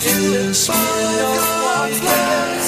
dangerous. Here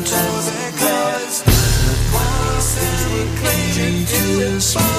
mountains. Cause the promises were clinging to the spine.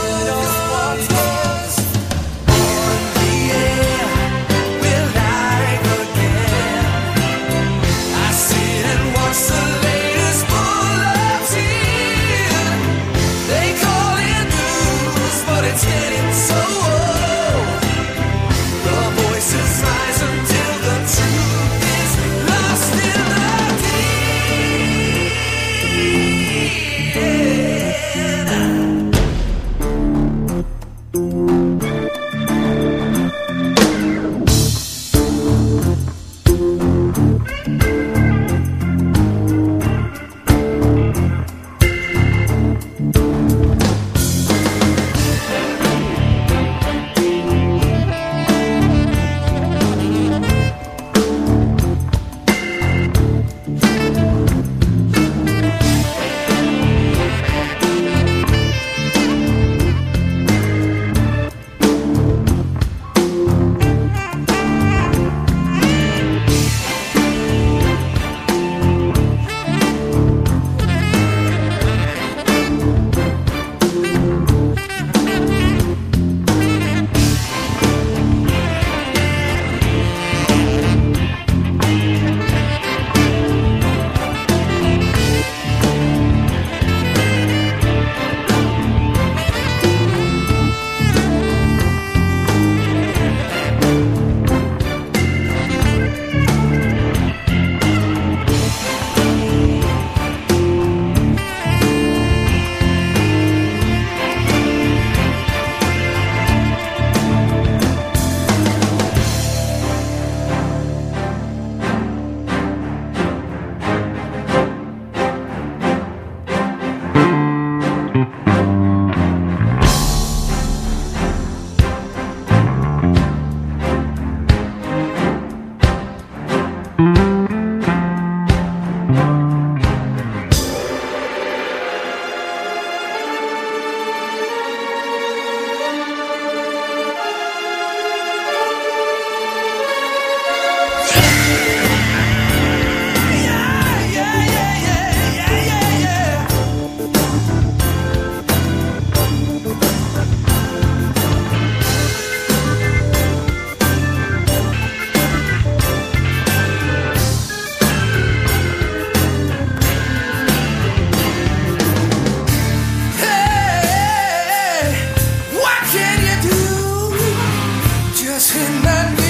It's in my